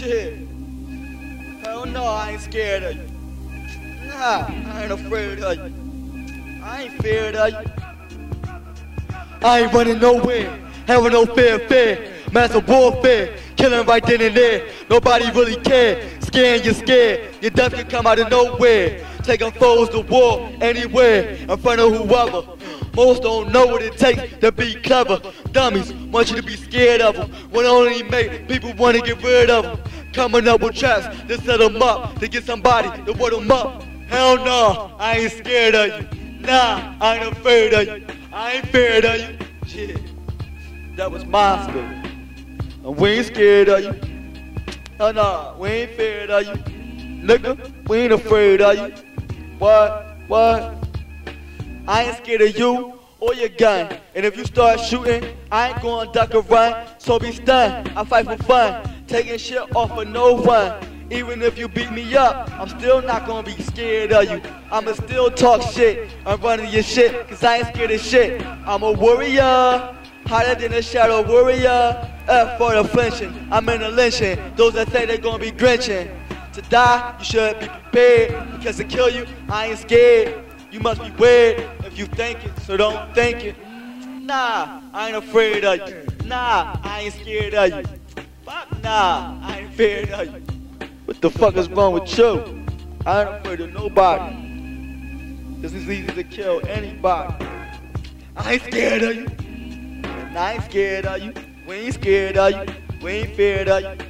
Shit. Hell no, I ain't scared of you. Nah, I ain't afraid of you. I ain't feared of you. I ain't running nowhere, having no fear, fear. Massive warfare, killing right then and there. Nobody really care. Scaring you scared. Your death can come out of nowhere. Taking foes to war anywhere in front of whoever. Most don't know what it takes to be clever. Dummies want you to be scared of them. When only make people want to get rid of them. Coming up with traps to set them up, to get somebody to put them up. Hell no, I ain't scared of you. Nah, I ain't afraid of you. I ain't feared of you. Shit, that was monster. And we ain't scared of you. Hell no, we ain't feared of you. Nigga, we ain't afraid of you. What? What? I ain't scared of you or your gun. And if you start shooting, I ain't gonna duck or run. So be stunned. I fight for fun. Taking shit off of no one. Even if you beat me up, I'm still not gonna be scared of you. I'ma still talk shit. I'm running your shit, cause I ain't scared of shit. I'm a warrior. Hotter than a shadow warrior. F for the flinching. I'm in a lynching. Those that say they're gonna be grinching. To die, you should be prepared. Because to kill you, I ain't scared. You must be weird if you think it, so don't think it. Nah, I ain't afraid of you. Nah, I ain't scared of you. Fuck nah, I ain't feared of you. What the fuck is wrong with you? I ain't afraid of nobody. This is easy to kill anybody. I ain't scared of you. Nah, I ain't scared of you. We ain't scared of you. We ain't feared of you.